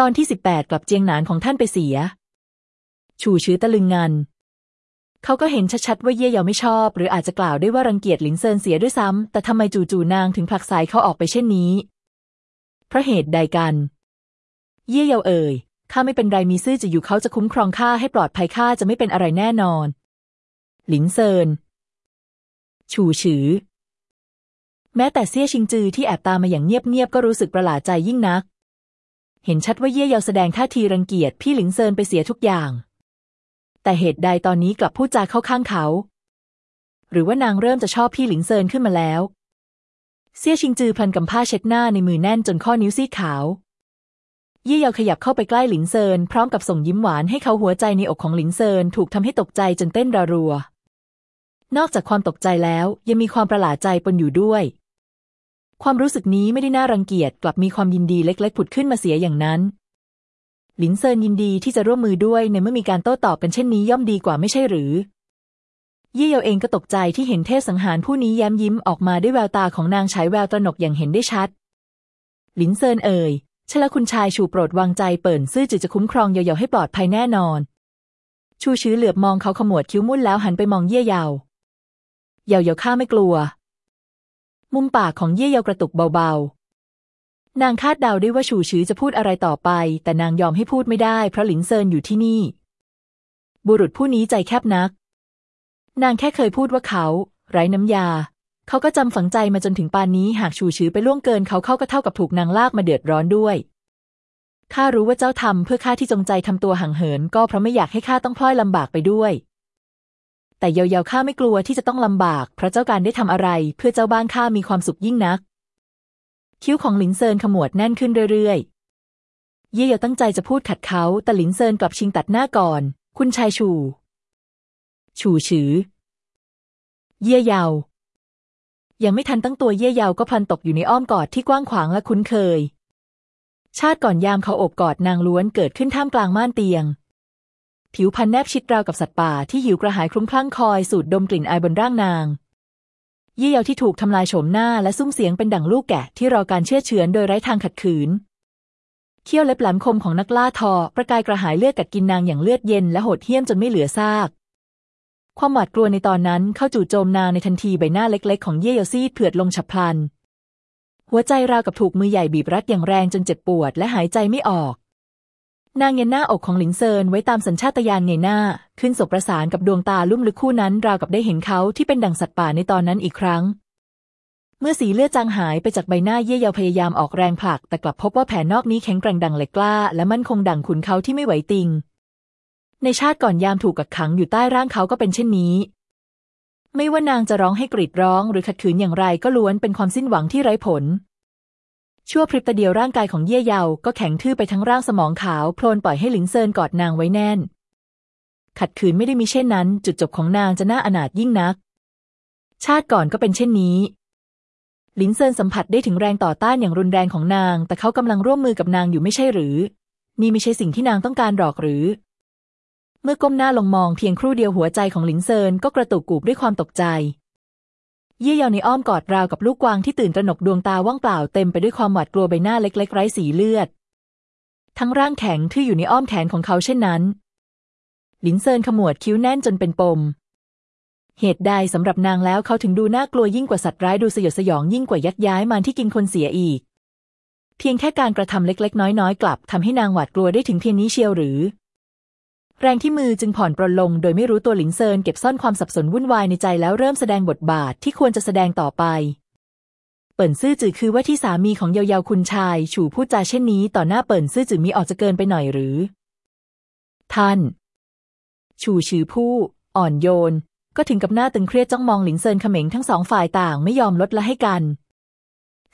ตอนที่สิบแปดกลับเจียงหนานของท่านไปเสีย ชูชื้อตะลึงงัน เขาก็เห็นชัดๆว่าเย่เยาไม่ชอบ หรืออาจจะกล่าวได้ว่ารังเกียจหลินเซินเสียด้วยซ้ำแต่ทำไมจู่ๆนางถึงผลักไสเขาออกไปเช่นนี้ เพราะเหตุใดกัน เย่เยาเอ่ยข้าไม่เป็นไรมีซื่อจะอยู่เขาจะคุ้มครองข้าให้ปลอดภัยข้าจะไม่เป็นอะไรแน่นอน หลินเซิน ชูฉือ แม้แต่เซี่ยชิงจือที่แอบตามมาอย่างเงียบๆก็รู้สึกประหลาดใจยิ่งนัก เห็นชัดว่าเย่เยาแสดงท่าทีรังเกียจพี่หลิงเซินไปเสียทุกอย่าง แต่เหตุใดตอนนี้กลับพูดจาเข้าข้างเขา หรือว่านางเริ่มจะชอบพี่หลิงเซินขึ้นมาแล้ว เซี่ยชิงจือพันกำผ้าเช็ดหน้าในมือแน่นจนข้อนิ้วซีดขาว เย่เยาขยับเข้าไปใกล้หลินเซินพร้อมกับส่งยิ้มหวานให้เขาหัวใจในอกของหลินเซินถูกทำให้ตกใจจนเต้นรัว นอกจากความตกใจแล้วยังมีความประหลาดใจปนอยู่ด้วย ความรู้สึกนี้ไม่ได้น่ารังเกียจกลับมีความยินดีเล็กๆผุดขึ้นมาเสียอย่างนั้น หลินเซินยินดีที่จะร่วมมือด้วยในเมื่อมีการโต้ตอบกันเช่นนี้ย่อมดีกว่าไม่ใช่หรือ เย่เยาเองก็ตกใจที่เห็นเทพสังหารผู้นี้แย้มยิ้มออกมาด้วยแววตาของนางฉายแววตระหนกอย่างเห็นได้ชัด หลินเซินเอ่ยชละคุณชายชูโปรดวางใจเปิ่นซื่อจือจะคุ้มครองเยาเยาให้ปลอดภัยแน่นอน ชูชื้อเหลือบมองเขาขมวดคิ้วมุ่นแล้วหันไปมองเย่เยาเยาเยาข้าไม่กลัว มุมปากของเย่เยากระตุกเบาๆ นางคาดเดาได้ว่าชูชื้อจะพูดอะไรต่อไป แต่นางยอมให้พูดไม่ได้เพราะหลินเซินอยู่ที่นี่ บุรุษผู้นี้ใจแคบนัก นางแค่เคยพูดว่าเขา ไร้น้ำยา เขาก็จำฝังใจมาจนถึงปานนี้หากชูชื้อไปล่วงเกินเขาเข้าก็เท่ากับถูกนางลากมาเดือดร้อนด้วยข้ารู้ว่าเจ้าทำเพื่อข้าที่จงใจทำตัวห่างเหิน ก็เพราะไม่อยากให้ข้าต้องพลอยลำบากไปด้วย แต่เยาๆข้าไม่กลัวที่จะต้องลำบาก เพราะเจ้าการได้ทำอะไร เพื่อเจ้าบ้านข้ามีความสุขยิ่งนัก คิ้วของหลินเซินขมวดแน่นขึ้นเรื่อยๆ เย่เยาตั้งใจจะพูดขัดเขาแต่หลินเซินกลับชิงตัดหน้าก่อน คุณชายชู ชูฉือ เย่เยายังไม่ทันตั้งตัวเย่เยาก็พลันตกอยู่ในอ้อมกอดที่กว้างขวางและคุ้นเคย ชาติก่อนยามเขาโอบกอดนางล้วนเกิดขึ้นท่ามกลางม่านเตียง ผิวพรรณแนบชิดราวกับสัตว์ป่าที่หิวกระหายคลุ้มคลั่งคอยสูดดมกลิ่นอายบนร่างนางเย่เยาที่ถูกทำลายโฉมหน้าและซุ้มเสียงเป็นดั่งลูกแกะที่รอการเชื่อเฉือนโดยไร้ทางขัดขืน เขี้ยวเล็บแหลมคมของนักล่าทอ ประกายกระหายเลือดกัดกินนางอย่างเลือดเย็นและโหดเหี้ยมจนไม่เหลือซาก ความหวาดกลัวในตอนนั้นเข้าจู่โจมนางในทันทีใบหน้าเล็กๆ ของเย่เยาซีดเผือดลงฉับพลัน หัวใจราวกับถูกมือใหญ่บีบรัดอย่างแรงจนเจ็บปวดและหายใจไม่ออก นางเงยหน้าอกของหลิงเซินไว้ตามสัญชาตญาณเงยหน้า ขึ้นสบประสานกับดวงตาลุ่มลึกคู่นั้น ราวกับได้เห็นเขาที่เป็นดั่งสัตว์ป่าในตอนนั้นอีกครั้ง เมื่อสีเลือดจางหายไปจากใบหน้าเย่เยาพยายามออกแรงผลัก แต่กลับพบว่าแผลนอกนี้แข็งแกร่งดังเหล็กกล้า และมั่นคงดังขุนเขาที่ไม่ไหวติง ในชาติก่อนยามถูกกักขังอยู่ใต้ร่างเขาก็เป็นเช่นนี้ ไม่ว่านางจะร้องให้กรีดร้อง หรือขัดขืนอย่างไรก็ล้วนเป็นความสิ้นหวังที่ไร้ผล ชั่วพริบตาเดียวร่างกายของเย่เยาก็แข็งทื่อไปทั้งร่างสมองขาวโพลนปล่อยให้หลิงเซินกอดนางไว้แน่น ขัดขืนไม่ได้มิเช่นนั้น จุดจบของนางจะน่าอนาถยิ่งนัก ชาติก่อนก็เป็นเช่นนี้หลินเซินสัมผัสได้ถึงแรงต่อต้านอย่างรุนแรงของนาง แต่เขากำลังร่วมมือกับนางอยู่ไม่ใช่หรือ นี่ไม่ใช่สิ่งที่นางต้องการหรอกหรือ เมื่อก้มหน้าลงมองเพียงครู่เดียวหัวใจของหลินเซินก็กระตุกกูบด้วยความตกใจ เยี่ยเยาในอ้อมกอดราวกับลูกกวางที่ตื่นตระหนกดวงตาว่างเปล่าเต็มไปด้วยความหวาดกลัวใบหน้าเล็กๆไร้สีเลือด ทั้งร่างแข็งทื่ออยู่ในอ้อมแขนของเขาเช่นนั้น หลินเซินขมวดคิ้วแน่นจนเป็นปม เหตุใดสำหรับนางแล้วเขาถึงดูน่ากลัวยิ่งกว่าสัตว์ร้ายดูสยดสยองยิ่งกว่ายักษ์ร้ายมารที่กินคนเสียอีก เพียงแค่การกระทำเล็กๆ น้อยๆ กลับทำให้นางหวาดกลัวได้ถึงเพียงนี้เชียวหรือ แรงที่มือจึงผ่อนปรนลง โดยไม่รู้ตัวหลิงเซินเก็บซ่อนความสับสนวุ่นวายในใจแล้วเริ่มแสดงบทบาทที่ควรจะแสดงต่อไป เปิ่นซื่อจือคือว่าที่สามีของเยาเยาคุณชาย ฉู่พูดจาเช่นนี้ ต่อหน้าเปิ่นซื่อจือมีออกจะเกินไปหน่อยหรือ ท่าน ฉู่ชือผู้ อ่อนโยน ก็ถึงกับหน้าตึงเครียดจ้องมองหลิงเซินเขม็งทั้งสองฝ่ายต่างไม่ยอมลดละให้กัน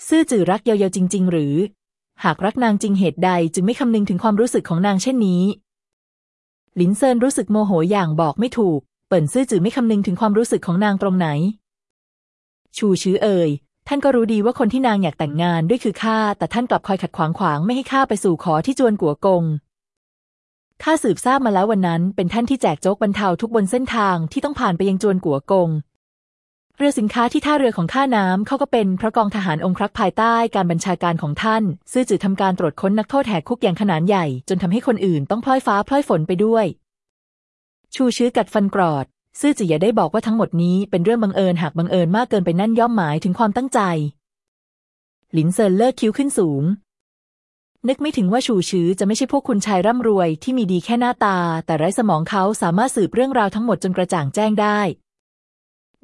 ซื่อจือรักเยาเยาจริง ๆ หรือ หากรักนางจริงเหตุใดจึงไม่คำนึงถึงความรู้สึกของนางเช่นนี้ หลินเซินรู้สึกโมโหอย่างบอกไม่ถูก เปิ่นซื่อจือไม่คำนึงถึงความรู้สึกของนางตรงไหน ชูชื้อเอ่ย ท่านก็รู้ดีว่าคนที่นางอยากแต่งงานด้วยคือข้า แต่ท่านกลับคอยขัดขวางขวางไม่ให้ข้าไปสู่ขอที่จวนกัวกง ข้าสืบทราบมาแล้ววันนั้น เป็นท่านที่แจกโจ๊กบรรเทาทุกบนเส้นทางที่ต้องผ่านไปยังจวนกัวกง เรือสินค้าที่ท่าเรือของข้าน้ำเขาก็เป็นพระกองทหารองครักษ์ภายใต้การบัญชาการของท่าน ซื่อจือทำการตรวจค้นนักโทษแหกคุกอย่างขนาดใหญ่ จนทำให้คนอื่นต้องพลอยฟ้าพลอยฝนไปด้วย ชูชื้อกัดฟันกรอด ซื่อจืออย่าได้บอกว่าทั้งหมดนี้เป็นเรื่องบังเอิญหากบังเอิญมากเกินไปนั่นย่อมหมายถึงความตั้งใจ หลินเซินเลิกคิ้วขึ้นสูง นึกไม่ถึงว่าชูชื้อจะไม่ใช่พวกคุณชายร่ำรวยที่มีดีแค่หน้าตา แต่ไร้สมองเขาสามารถสืบเรื่องราวทั้งหมดจนกระจ่างแจ้งได้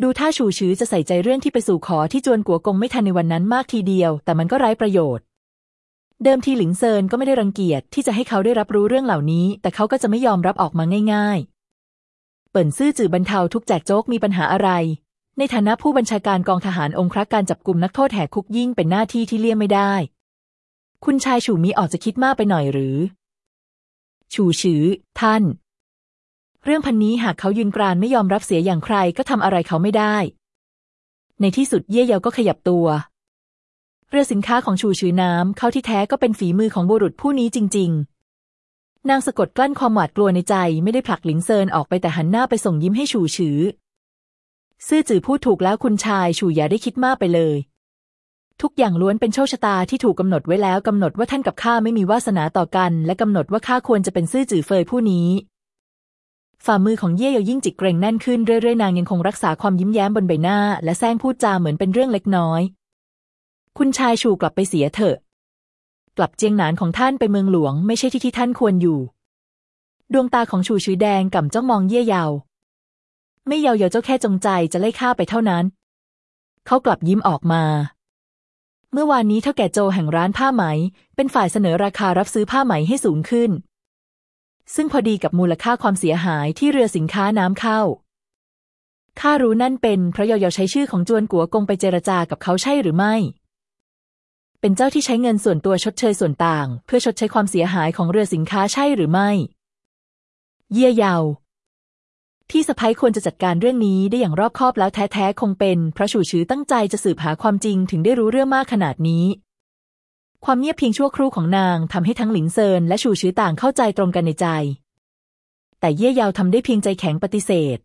ดูท่าฉูชื้อจะใส่ใจเรื่องที่ไปสู่ขอที่จวนกัวกงไม่ทันในวันนั้นมากทีเดียว แต่มันก็ไร้ประโยชน์ เดิมทีหลิงเซินก็ไม่ได้รังเกียจที่จะให้เขาได้รับรู้เรื่องเหล่านี้ แต่เขาก็จะไม่ยอมรับออกมาง่าย ๆ เปิ่นซื่อจื่อบรรเทาทุกแจกโจ๊กมีปัญหาอะไร ในฐานะผู้บัญชาการกองทหารองครักษ์การจับกลุ่มนักโทษแหกคุกยิ่งเป็นหน้าที่ที่เลี่ยงไม่ได้ คุณชายฉูมีออกจะคิดมากไปหน่อยหรือ ฉูฉือ ท่าน เรื่องพันนี้หากเขายืนกรานไม่ยอมรับเสียอย่างใครก็ทำอะไรเขาไม่ได้ ในที่สุดเย่เยาก็ขยับตัว เรือสินค้าของชูชือน้ำเข้าที่แท้ก็เป็นฝีมือของบุรุษผู้นี้จริง ๆ นางสะกดกลั้นความหวาดกลัวในใจไม่ได้ผลักหลิงเซินออกไปแต่หันหน้าไปส่งยิ้มให้ชูชือซื่อจื่อพูดถูกแล้วคุณชายชูอย่าได้คิดมากไปเลย ทุกอย่างล้วนเป็นโชคชะตาที่ถูกกำหนดไว้แล้วกำหนดว่าท่านกับข้าไม่มีวาสนาต่อกัน และกำหนดว่าข้าควรจะเป็นซื่อจื่อเฟยผู้นี้ ฝ่ามือของเย่เยายิ่งจิกเกรงแน่นขึ้นเรื่อยๆนางยังคงรักษาความยิ้มแย้มบนใบหน้า และแซงพูดจาเหมือนเป็นเรื่องเล็กน้อย คุณชายชูกลับไปเสียเถอะ กลับเจียงหนานของท่านไปเมืองหลวง ไม่ใช่ที่ที่ท่านควรอยู่ ดวงตาของชูชื้อแดงก่ำจ้องมองเย่เยาไม่เยาเยาเจ้าแค่จงใจจะไล่ข้าไปเท่านั้น เขากลับยิ้มออกมาเมื่อวานนี้เท่าแก่โจแห่งร้านผ้าไหม เป็นฝ่ายเสนอราคารับซื้อผ้าไหมให้สูงขึ้น ซึ่งพอดีกับมูลค่าความเสียหายที่เรือสินค้าน้ำเข้า ข้ารู้นั่นเป็นเพราะเยาเยาใช้ชื่อของจวนกัวกงไปเจรจากับเขาใช่หรือไม่ เป็นเจ้าที่ใช้เงินส่วนตัวชดเชยส่วนต่าง เพื่อชดใช้ความเสียหายของเรือสินค้าใช่หรือไม่ เยี่ยเยาที่สะพ้ยควรจะจัดการเรื่องนี้ได้อย่างรอบคอบแล้วแท้ๆ คงเป็น เพราะฉูชื้อตั้งใจจะสืบหาความจริงถึงได้รู้เรื่องมากขนาดนี้ ความเงียบเพียงชั่วครู่ของนางทำให้ทั้งหลิงเซินและชูชื้อต่างเข้าใจตรงกันในใจ แต่เย่ยาวทำได้เพียงใจแข็งปฏิเสธ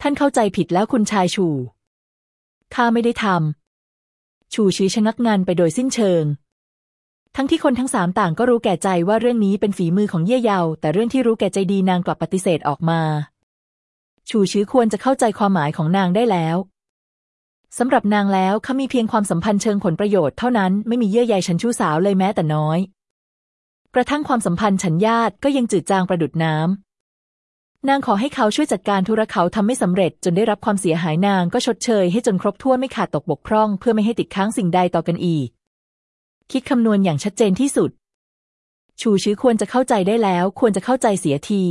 ท่านเข้าใจผิดแล้วคุณชายชู ข้าไม่ได้ทำชูชื้อชะงักงันไปโดยสิ้นเชิง ทั้งที่คนทั้งสามต่างก็รู้แก่ใจว่าเรื่องนี้เป็นฝีมือของเย่เยาว แต่เรื่องที่รู้แก่ใจดีนางกลับปฏิเสธออกมา ชูชื้อควรจะเข้าใจความหมายของนางได้แล้ว สำหรับนางแล้วเขามีเพียงความสัมพันธ์เชิงผลประโยชน์เท่านั้นไม่มีเยื่อใยฉันชู้สาวเลยแม้แต่น้อย กระทั่งความสัมพันธ์ฉันญาติก็ยังจืดจางประดุดน้ำนางขอให้เขาช่วยจัดการธุระเขาทำไม่สำเร็จจนได้รับความเสียหายนางก็ชดเชยให้จนครบถ้วนไม่ขาดตกบกพร่อง เพื่อไม่ให้ติดค้างสิ่งใดต่อกันอีก คิดคำนวณอย่างชัดเจนที่สุด ชูชื้อควรจะเข้าใจได้แล้ว ควรจะเข้าใจเสียที